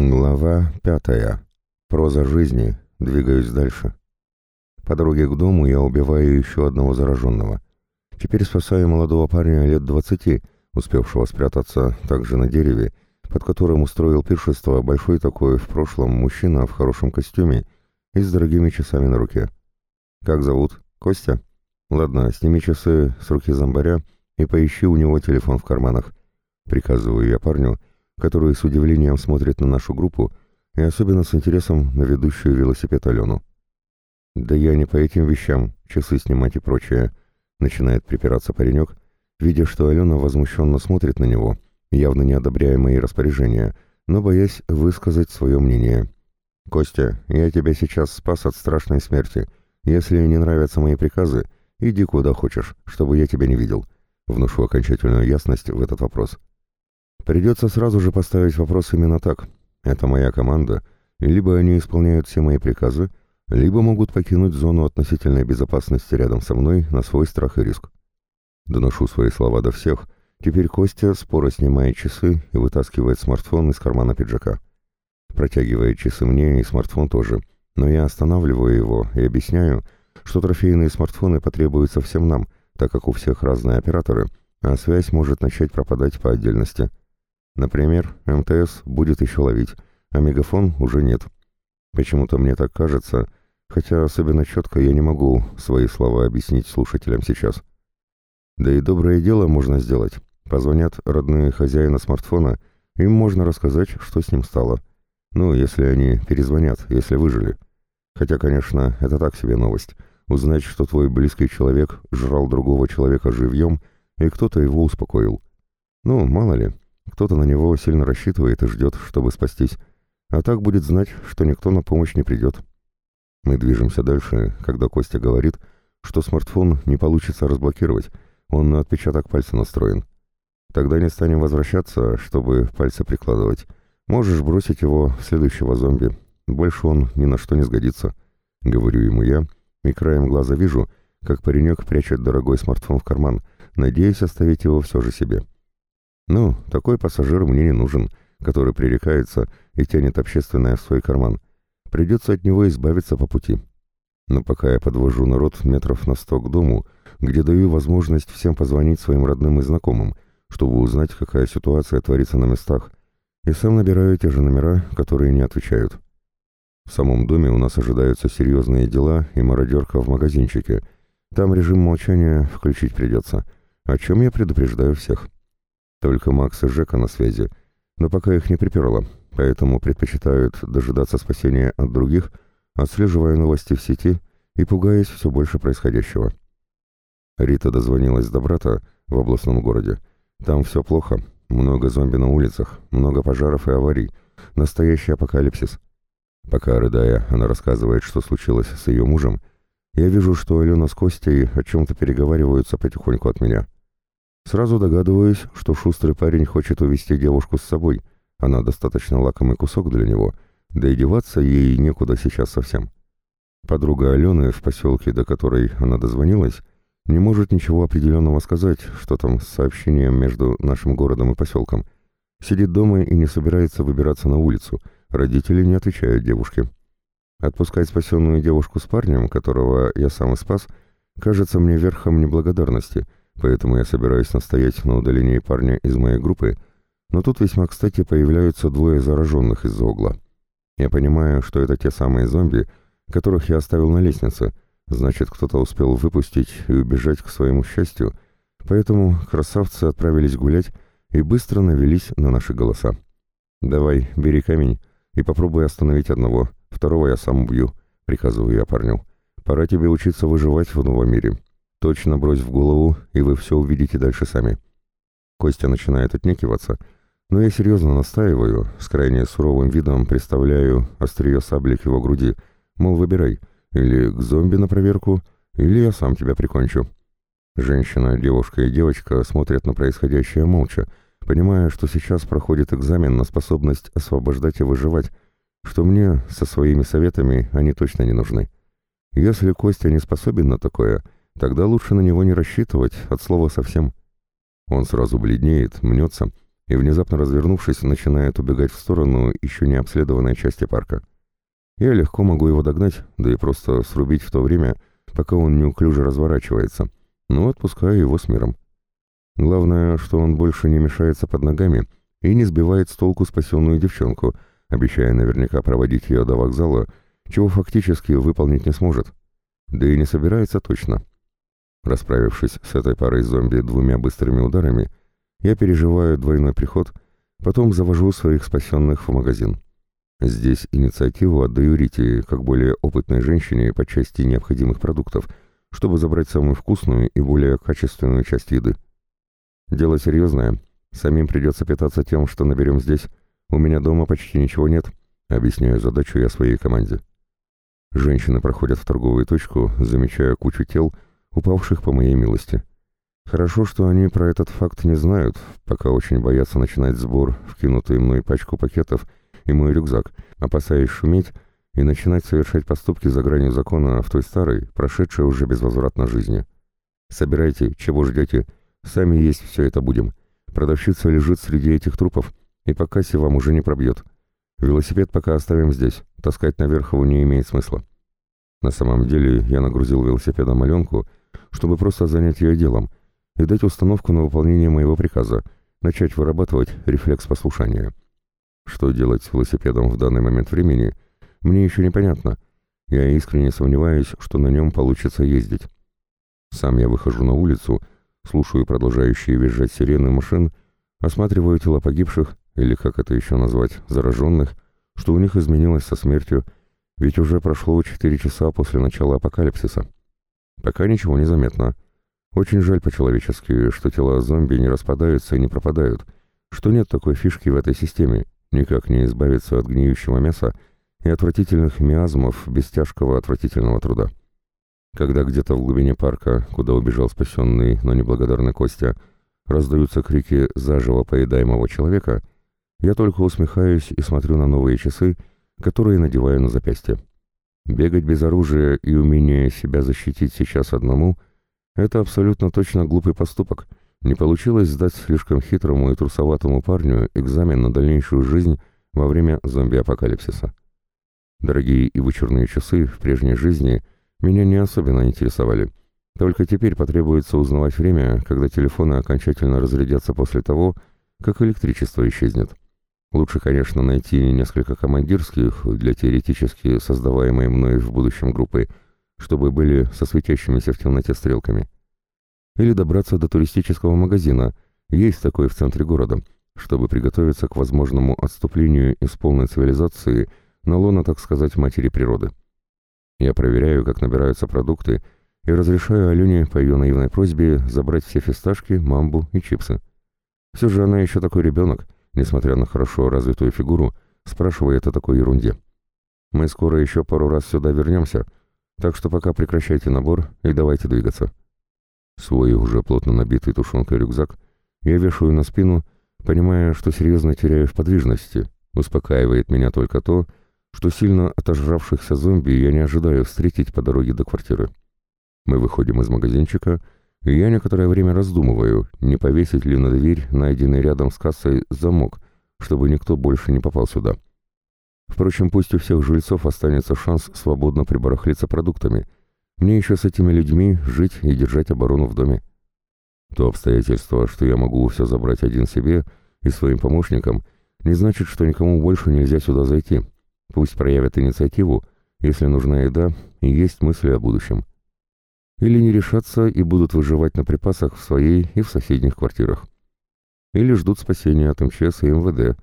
Глава пятая. Проза жизни. Двигаюсь дальше. По дороге к дому я убиваю еще одного зараженного. Теперь спасаю молодого парня лет двадцати, успевшего спрятаться также на дереве, под которым устроил пиршество большой такой в прошлом мужчина в хорошем костюме и с дорогими часами на руке. «Как зовут? Костя?» «Ладно, сними часы с руки зомбаря и поищи у него телефон в карманах». Приказываю я парню, который с удивлением смотрит на нашу группу и особенно с интересом на ведущую велосипед Алену. «Да я не по этим вещам, часы снимать и прочее», — начинает припираться паренек, видя, что Алена возмущенно смотрит на него, явно не одобряя мои распоряжения, но боясь высказать свое мнение. «Костя, я тебя сейчас спас от страшной смерти. Если не нравятся мои приказы, иди куда хочешь, чтобы я тебя не видел». Вношу окончательную ясность в этот вопрос. Придется сразу же поставить вопрос именно так. Это моя команда, и либо они исполняют все мои приказы, либо могут покинуть зону относительной безопасности рядом со мной на свой страх и риск. Доношу свои слова до всех. Теперь Костя споро снимает часы и вытаскивает смартфон из кармана пиджака. Протягивает часы мне и смартфон тоже, но я останавливаю его и объясняю, что трофейные смартфоны потребуются всем нам, так как у всех разные операторы, а связь может начать пропадать по отдельности. Например, МТС будет еще ловить, а мегафон уже нет. Почему-то мне так кажется, хотя особенно четко я не могу свои слова объяснить слушателям сейчас. Да и доброе дело можно сделать. Позвонят родные хозяина смартфона, им можно рассказать, что с ним стало. Ну, если они перезвонят, если выжили. Хотя, конечно, это так себе новость. Узнать, что твой близкий человек жрал другого человека живьем, и кто-то его успокоил. Ну, мало ли. Кто-то на него сильно рассчитывает и ждет, чтобы спастись, а так будет знать, что никто на помощь не придет. Мы движемся дальше, когда Костя говорит, что смартфон не получится разблокировать, он на отпечаток пальца настроен. Тогда не станем возвращаться, чтобы пальцы прикладывать. Можешь бросить его в следующего зомби. Больше он ни на что не сгодится. Говорю ему я, и краем глаза вижу, как паренек прячет дорогой смартфон в карман, надеясь оставить его все же себе. Ну, такой пассажир мне не нужен, который пререкается и тянет общественное в свой карман. Придется от него избавиться по пути. Но пока я подвожу народ метров на сто к дому, где даю возможность всем позвонить своим родным и знакомым, чтобы узнать, какая ситуация творится на местах, и сам набираю те же номера, которые не отвечают. В самом доме у нас ожидаются серьезные дела и мародерка в магазинчике. Там режим молчания включить придется, о чем я предупреждаю всех. Только Макс и Жека на связи, но пока их не приперло, поэтому предпочитают дожидаться спасения от других, отслеживая новости в сети и пугаясь все больше происходящего. Рита дозвонилась до брата в областном городе. Там все плохо, много зомби на улицах, много пожаров и аварий, настоящий апокалипсис. Пока, рыдая, она рассказывает, что случилось с ее мужем, я вижу, что Алена с Костей о чем-то переговариваются потихоньку от меня. Сразу догадываюсь, что шустрый парень хочет увести девушку с собой. Она достаточно лакомый кусок для него, да и деваться ей некуда сейчас совсем. Подруга Алены в поселке, до которой она дозвонилась, не может ничего определенного сказать, что там с сообщением между нашим городом и поселком. Сидит дома и не собирается выбираться на улицу. Родители не отвечают девушке. Отпускать спасенную девушку с парнем, которого я сам и спас, кажется мне верхом неблагодарности — поэтому я собираюсь настоять на удалении парня из моей группы, но тут весьма кстати появляются двое зараженных из-за угла. Я понимаю, что это те самые зомби, которых я оставил на лестнице, значит, кто-то успел выпустить и убежать к своему счастью, поэтому красавцы отправились гулять и быстро навелись на наши голоса. «Давай, бери камень и попробуй остановить одного, второго я сам убью», — приказываю я парню. «Пора тебе учиться выживать в новом мире». Точно брось в голову, и вы все увидите дальше сами. Костя начинает отнекиваться, но я серьезно настаиваю, с крайне суровым видом представляю острие сабли к его груди, мол, выбирай, или к зомби на проверку, или я сам тебя прикончу. Женщина, девушка и девочка смотрят на происходящее молча, понимая, что сейчас проходит экзамен на способность освобождать и выживать, что мне со своими советами они точно не нужны. Если Костя не способен на такое — Тогда лучше на него не рассчитывать, от слова совсем. Он сразу бледнеет, мнется, и, внезапно развернувшись, начинает убегать в сторону еще не обследованной части парка. Я легко могу его догнать, да и просто срубить в то время, пока он неуклюже разворачивается, но отпускаю его с миром. Главное, что он больше не мешается под ногами и не сбивает с толку спасенную девчонку, обещая наверняка проводить ее до вокзала, чего фактически выполнить не сможет. Да и не собирается точно. Расправившись с этой парой зомби двумя быстрыми ударами, я переживаю двойной приход, потом завожу своих спасенных в магазин. Здесь инициативу отдаю Рите, как более опытной женщине по части необходимых продуктов, чтобы забрать самую вкусную и более качественную часть еды. Дело серьезное. Самим придется питаться тем, что наберем здесь. У меня дома почти ничего нет. Объясняю задачу я своей команде. Женщины проходят в торговую точку, замечая кучу тел, упавших по моей милости. Хорошо, что они про этот факт не знают, пока очень боятся начинать сбор, вкинутую мной пачку пакетов и мой рюкзак, опасаясь шуметь и начинать совершать поступки за гранью закона в той старой, прошедшей уже безвозвратно жизни. Собирайте, чего ждете, сами есть все это будем. Продавщица лежит среди этих трупов, и по кассе вам уже не пробьет. Велосипед пока оставим здесь, таскать наверх его не имеет смысла. На самом деле я нагрузил велосипедом Аленку, чтобы просто занять ее делом и дать установку на выполнение моего приказа, начать вырабатывать рефлекс послушания. Что делать с велосипедом в данный момент времени, мне еще непонятно. Я искренне сомневаюсь, что на нем получится ездить. Сам я выхожу на улицу, слушаю продолжающие визжать сирены машин, осматриваю тела погибших, или как это еще назвать, зараженных, что у них изменилось со смертью, ведь уже прошло 4 часа после начала апокалипсиса. Пока ничего не заметно. Очень жаль по-человечески, что тела зомби не распадаются и не пропадают, что нет такой фишки в этой системе, никак не избавиться от гниющего мяса и отвратительных миазмов без тяжкого отвратительного труда. Когда где-то в глубине парка, куда убежал спасенный, но неблагодарный Костя, раздаются крики заживо поедаемого человека, я только усмехаюсь и смотрю на новые часы, которые надеваю на запястье. Бегать без оружия и умение себя защитить сейчас одному — это абсолютно точно глупый поступок. Не получилось сдать слишком хитрому и трусоватому парню экзамен на дальнейшую жизнь во время зомби-апокалипсиса. Дорогие и вычурные часы в прежней жизни меня не особенно интересовали. Только теперь потребуется узнавать время, когда телефоны окончательно разрядятся после того, как электричество исчезнет. Лучше, конечно, найти несколько командирских для теоретически создаваемой мной в будущем группы, чтобы были со светящимися в темноте стрелками. Или добраться до туристического магазина, есть такой в центре города, чтобы приготовиться к возможному отступлению из полной цивилизации на лоно, так сказать, матери природы. Я проверяю, как набираются продукты, и разрешаю Алене по ее наивной просьбе забрать все фисташки, мамбу и чипсы. Все же она еще такой ребенок, несмотря на хорошо развитую фигуру, спрашивает о такой ерунде. «Мы скоро еще пару раз сюда вернемся, так что пока прекращайте набор и давайте двигаться». Свой уже плотно набитый тушенкой рюкзак я вешаю на спину, понимая, что серьезно теряю в подвижности. Успокаивает меня только то, что сильно отожравшихся зомби я не ожидаю встретить по дороге до квартиры. Мы выходим из магазинчика — и я некоторое время раздумываю, не повесить ли на дверь найденный рядом с кассой замок, чтобы никто больше не попал сюда. Впрочем, пусть у всех жильцов останется шанс свободно прибарахлиться продуктами. Мне еще с этими людьми жить и держать оборону в доме. То обстоятельство, что я могу все забрать один себе и своим помощникам, не значит, что никому больше нельзя сюда зайти. Пусть проявят инициативу, если нужна еда и есть мысли о будущем или не решатся и будут выживать на припасах в своей и в соседних квартирах. Или ждут спасения от МЧС и МВД.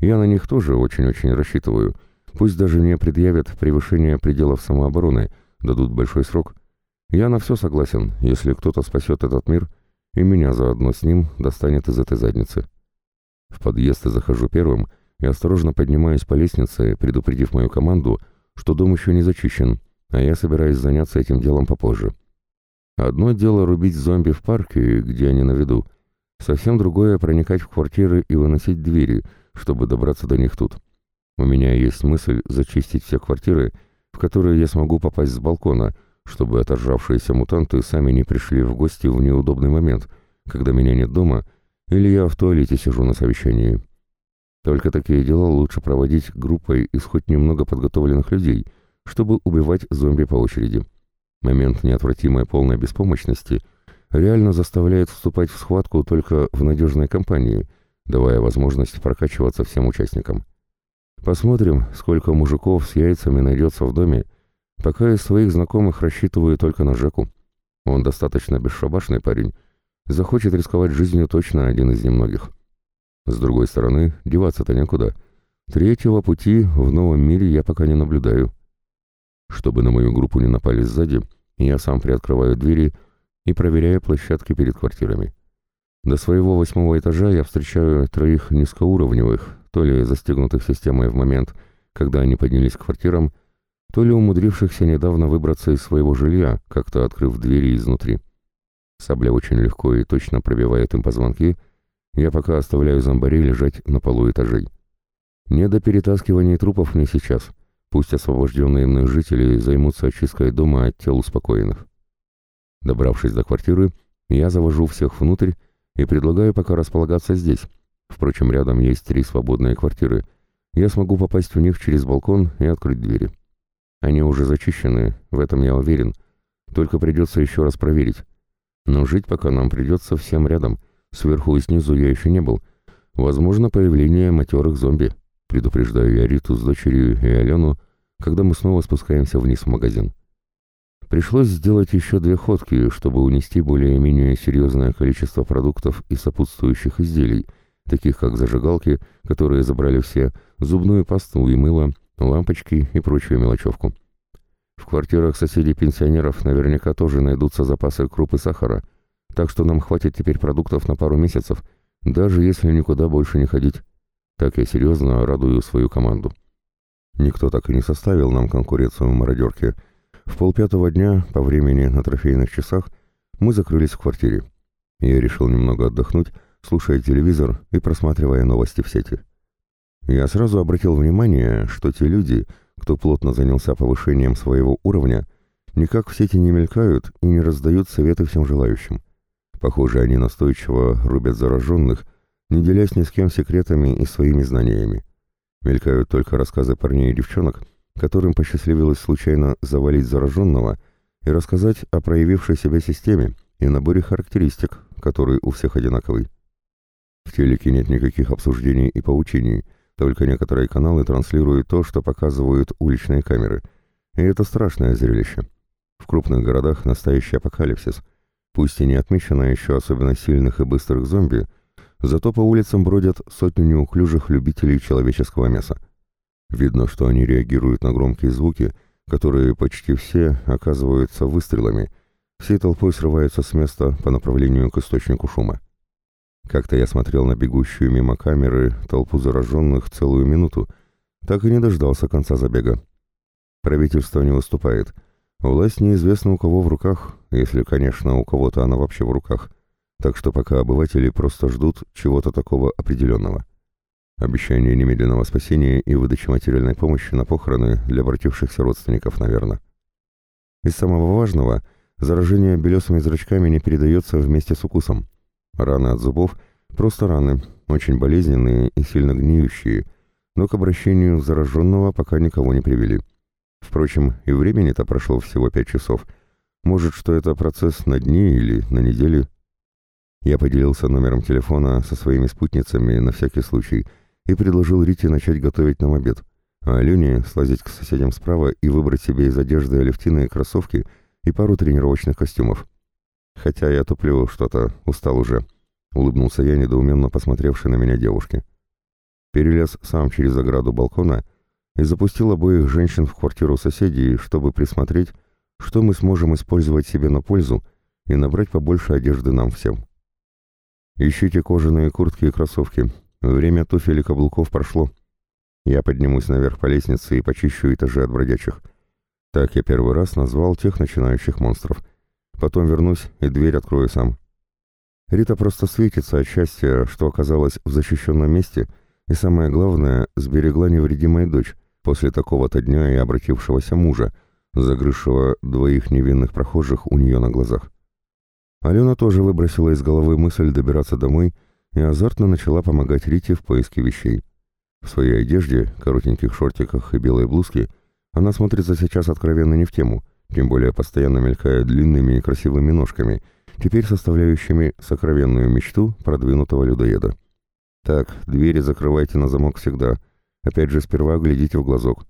Я на них тоже очень-очень рассчитываю. Пусть даже не предъявят превышение пределов самообороны, дадут большой срок. Я на все согласен, если кто-то спасет этот мир, и меня заодно с ним достанет из этой задницы. В подъезд я захожу первым и осторожно поднимаюсь по лестнице, предупредив мою команду, что дом еще не зачищен, а я собираюсь заняться этим делом попозже. Одно дело рубить зомби в парке, где они на виду, совсем другое проникать в квартиры и выносить двери, чтобы добраться до них тут. У меня есть мысль зачистить все квартиры, в которые я смогу попасть с балкона, чтобы оторжавшиеся мутанты сами не пришли в гости в неудобный момент, когда меня нет дома, или я в туалете сижу на совещании. Только такие дела лучше проводить группой из хоть немного подготовленных людей, чтобы убивать зомби по очереди. Момент неотвратимой полной беспомощности реально заставляет вступать в схватку только в надежной компании, давая возможность прокачиваться всем участникам. Посмотрим, сколько мужиков с яйцами найдется в доме, пока из своих знакомых рассчитываю только на Жеку. Он достаточно бесшабашный парень, захочет рисковать жизнью точно один из немногих. С другой стороны, деваться-то некуда. Третьего пути в новом мире я пока не наблюдаю. Чтобы на мою группу не напали сзади, я сам приоткрываю двери и проверяю площадки перед квартирами. До своего восьмого этажа я встречаю троих низкоуровневых, то ли застегнутых системой в момент, когда они поднялись к квартирам, то ли умудрившихся недавно выбраться из своего жилья, как-то открыв двери изнутри. Сабля очень легко и точно пробивает им позвонки, я пока оставляю зомбарей лежать на полу этажей. Не до перетаскивания трупов мне сейчас. Пусть освобожденные мной жители займутся очисткой дома от тел успокоенных. Добравшись до квартиры, я завожу всех внутрь и предлагаю пока располагаться здесь. Впрочем, рядом есть три свободные квартиры. Я смогу попасть в них через балкон и открыть двери. Они уже зачищены, в этом я уверен. Только придется еще раз проверить. Но жить пока нам придется всем рядом — Сверху и снизу я еще не был. Возможно, появление матерых зомби. Предупреждаю я Риту с дочерью и Алену, когда мы снова спускаемся вниз в магазин. Пришлось сделать еще две ходки, чтобы унести более-менее серьезное количество продуктов и сопутствующих изделий, таких как зажигалки, которые забрали все, зубную пасту и мыло, лампочки и прочую мелочевку. В квартирах соседей-пенсионеров наверняка тоже найдутся запасы крупы сахара, так что нам хватит теперь продуктов на пару месяцев, даже если никуда больше не ходить. Так я серьезно радую свою команду. Никто так и не составил нам конкуренцию в мародерке. В полпятого дня, по времени на трофейных часах, мы закрылись в квартире. Я решил немного отдохнуть, слушая телевизор и просматривая новости в сети. Я сразу обратил внимание, что те люди, кто плотно занялся повышением своего уровня, никак в сети не мелькают и не раздают советы всем желающим. Похоже, они настойчиво рубят зараженных, не делясь ни с кем секретами и своими знаниями. Мелькают только рассказы парней и девчонок, которым посчастливилось случайно завалить зараженного и рассказать о проявившей себя системе и наборе характеристик, который у всех одинаковый. В телеке нет никаких обсуждений и поучений, только некоторые каналы транслируют то, что показывают уличные камеры. И это страшное зрелище. В крупных городах настоящий апокалипсис – Пусть и не отмечено еще особенно сильных и быстрых зомби, зато по улицам бродят сотни неуклюжих любителей человеческого мяса. Видно, что они реагируют на громкие звуки, которые почти все оказываются выстрелами, всей толпой срываются с места по направлению к источнику шума. Как-то я смотрел на бегущую мимо камеры толпу зараженных целую минуту, так и не дождался конца забега. Правительство не выступает — Власть неизвестна у кого в руках, если, конечно, у кого-то она вообще в руках. Так что пока обыватели просто ждут чего-то такого определенного. Обещание немедленного спасения и выдачи материальной помощи на похороны для обратившихся родственников, наверное. Из самого важного, заражение белесыми зрачками не передается вместе с укусом. Раны от зубов – просто раны, очень болезненные и сильно гниющие, но к обращению зараженного пока никого не привели. Впрочем, и времени-то прошло всего пять часов. Может, что это процесс на дни или на недели? Я поделился номером телефона со своими спутницами на всякий случай и предложил Рите начать готовить нам обед, а Алене слазить к соседям справа и выбрать себе из одежды алевтины кроссовки и пару тренировочных костюмов. Хотя я туплю что-то, устал уже. Улыбнулся я, недоуменно посмотревший на меня девушке. Перелез сам через ограду балкона и запустил обоих женщин в квартиру соседей, чтобы присмотреть, что мы сможем использовать себе на пользу и набрать побольше одежды нам всем. Ищите кожаные куртки и кроссовки. Время туфель и каблуков прошло. Я поднимусь наверх по лестнице и почищу этажи от бродячих. Так я первый раз назвал тех начинающих монстров. Потом вернусь и дверь открою сам. Рита просто светится от счастья, что оказалась в защищенном месте, и самое главное, сберегла невредимая дочь, после такого-то дня и обратившегося мужа, загрызшего двоих невинных прохожих у нее на глазах. Алена тоже выбросила из головы мысль добираться домой и азартно начала помогать Рите в поиске вещей. В своей одежде, коротеньких шортиках и белой блузке она смотрится сейчас откровенно не в тему, тем более постоянно мелькая длинными и красивыми ножками, теперь составляющими сокровенную мечту продвинутого людоеда. Так, двери закрывайте на замок всегда. Опять же, сперва глядите в глазок.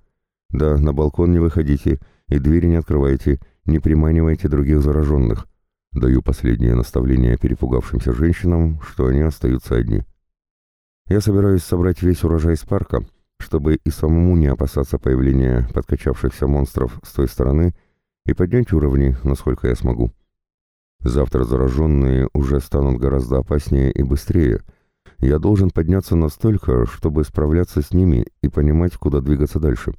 Да, на балкон не выходите и двери не открывайте, не приманивайте других зараженных. Даю последнее наставление перепугавшимся женщинам, что они остаются одни. Я собираюсь собрать весь урожай с парка, чтобы и самому не опасаться появления подкачавшихся монстров с той стороны и поднять уровни, насколько я смогу. Завтра зараженные уже станут гораздо опаснее и быстрее. Я должен подняться настолько, чтобы справляться с ними и понимать, куда двигаться дальше.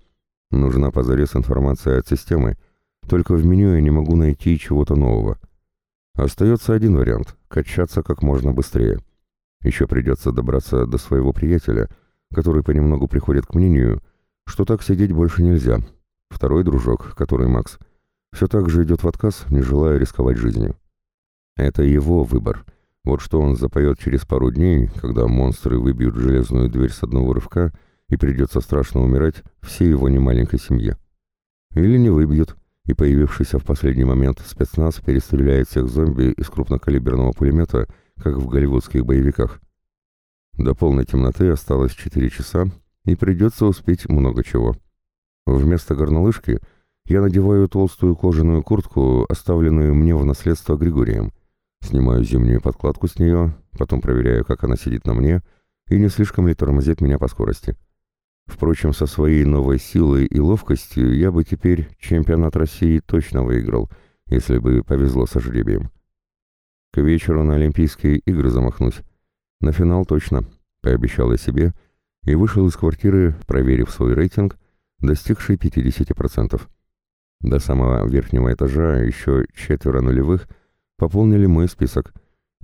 Нужна позарез информация от системы, только в меню я не могу найти чего-то нового. Остается один вариант — качаться как можно быстрее. Еще придется добраться до своего приятеля, который понемногу приходит к мнению, что так сидеть больше нельзя. Второй дружок, который Макс, все так же идет в отказ, не желая рисковать жизнью. Это его выбор. Вот что он запоет через пару дней, когда монстры выбьют железную дверь с одного рывка и придется страшно умирать всей его немаленькой семье. Или не выбьют, и появившийся в последний момент спецназ перестреляет всех зомби из крупнокалиберного пулемета — как в голливудских боевиках. До полной темноты осталось 4 часа, и придется успеть много чего. Вместо горнолыжки я надеваю толстую кожаную куртку, оставленную мне в наследство Григорием, снимаю зимнюю подкладку с нее, потом проверяю, как она сидит на мне, и не слишком ли тормозит меня по скорости. Впрочем, со своей новой силой и ловкостью я бы теперь чемпионат России точно выиграл, если бы повезло со жребием. К вечеру на Олимпийские игры замахнусь. На финал точно, пообещал я себе и вышел из квартиры, проверив свой рейтинг, достигший 50%. До самого верхнего этажа еще четверо нулевых пополнили мой список.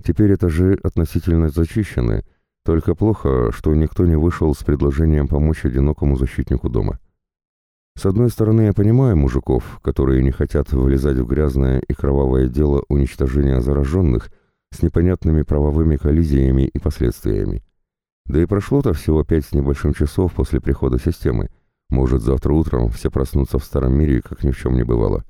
Теперь этажи относительно зачищены, только плохо, что никто не вышел с предложением помочь одинокому защитнику дома. С одной стороны, я понимаю мужиков, которые не хотят влезать в грязное и кровавое дело уничтожения зараженных с непонятными правовыми коллизиями и последствиями. Да и прошло-то всего пять с небольшим часов после прихода системы. Может, завтра утром все проснутся в старом мире, как ни в чем не бывало.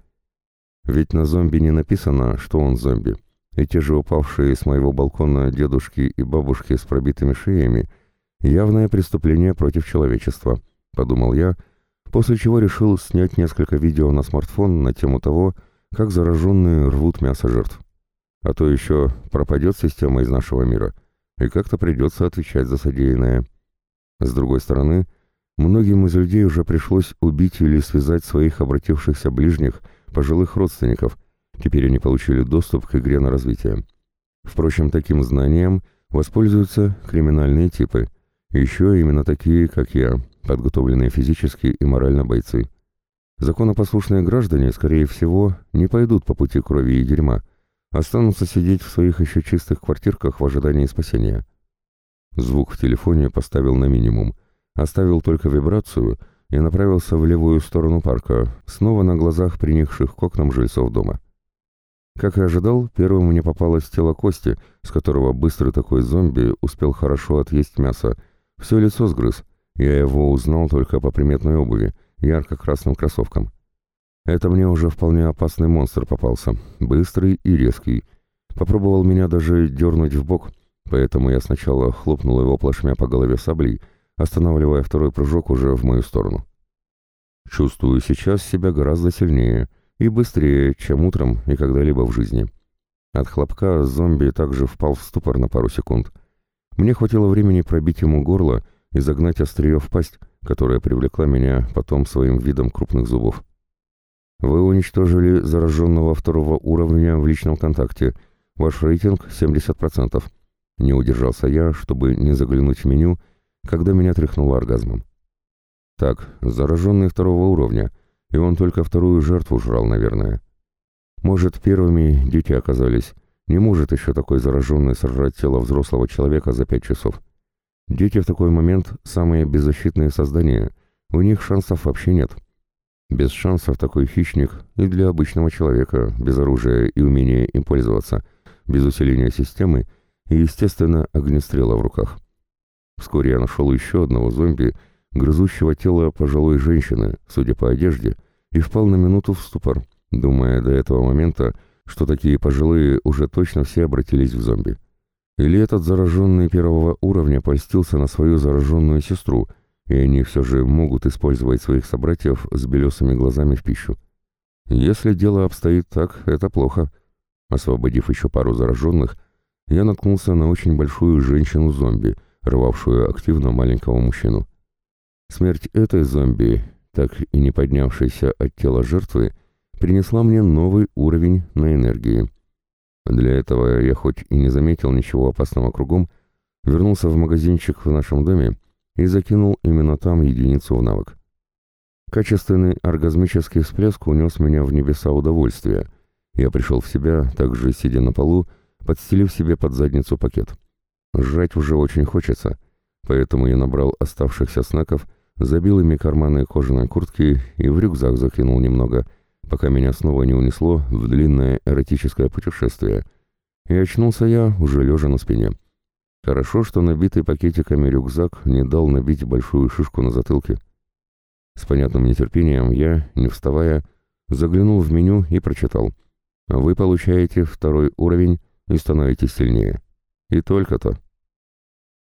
Ведь на зомби не написано, что он зомби. И те же упавшие с моего балкона дедушки и бабушки с пробитыми шеями — явное преступление против человечества, — подумал я, — после чего решил снять несколько видео на смартфон на тему того, как зараженные рвут мясо жертв. А то еще пропадет система из нашего мира, и как-то придется отвечать за содеянное. С другой стороны, многим из людей уже пришлось убить или связать своих обратившихся ближних, пожилых родственников, теперь они получили доступ к игре на развитие. Впрочем, таким знанием воспользуются криминальные типы, еще именно такие, как я, подготовленные физически и морально бойцы. Законопослушные граждане, скорее всего, не пойдут по пути крови и дерьма, останутся сидеть в своих еще чистых квартирках в ожидании спасения. Звук в телефоне поставил на минимум, оставил только вибрацию и направился в левую сторону парка, снова на глазах приникших к окнам жильцов дома. Как и ожидал, первым мне попалось тело Кости, с которого быстрый такой зомби успел хорошо отъесть мясо, все лицо сгрыз, я его узнал только по приметной обуви, ярко-красным кроссовкам. Это мне уже вполне опасный монстр попался, быстрый и резкий. Попробовал меня даже дернуть в бок, поэтому я сначала хлопнул его плашмя по голове саблей, останавливая второй прыжок уже в мою сторону. Чувствую сейчас себя гораздо сильнее и быстрее, чем утром и когда-либо в жизни. От хлопка зомби также впал в ступор на пару секунд. Мне хватило времени пробить ему горло и загнать острие в пасть, которая привлекла меня потом своим видом крупных зубов. Вы уничтожили зараженного второго уровня в личном контакте. Ваш рейтинг 70%. Не удержался я, чтобы не заглянуть в меню, когда меня тряхнуло оргазмом. Так, зараженный второго уровня, и он только вторую жертву жрал, наверное. Может, первыми дети оказались. Не может еще такой зараженный сожрать тело взрослого человека за пять часов. Дети в такой момент самые беззащитные создания, у них шансов вообще нет. Без шансов такой хищник и для обычного человека, без оружия и умения им пользоваться, без усиления системы, и, естественно, огнестрела в руках. Вскоре я нашел еще одного зомби, грызущего тело пожилой женщины, судя по одежде, и впал на минуту в ступор, думая до этого момента, что такие пожилые уже точно все обратились в зомби. Или этот зараженный первого уровня польстился на свою зараженную сестру, и они все же могут использовать своих собратьев с белесыми глазами в пищу. Если дело обстоит так, это плохо. Освободив еще пару зараженных, я наткнулся на очень большую женщину-зомби, рвавшую активно маленького мужчину. Смерть этой зомби, так и не поднявшейся от тела жертвы, принесла мне новый уровень на энергии. Для этого я хоть и не заметил ничего опасного кругом, вернулся в магазинчик в нашем доме и закинул именно там единицу в навык. Качественный оргазмический всплеск унес меня в небеса удовольствия. Я пришел в себя, также сидя на полу, подстелив себе под задницу пакет. Жрать уже очень хочется, поэтому я набрал оставшихся снеков, забил ими карманы кожаной куртки и в рюкзак закинул немного — пока меня снова не унесло в длинное эротическое путешествие. И очнулся я, уже лежа на спине. Хорошо, что набитый пакетиками рюкзак не дал набить большую шишку на затылке. С понятным нетерпением я, не вставая, заглянул в меню и прочитал. Вы получаете второй уровень и становитесь сильнее. И только-то.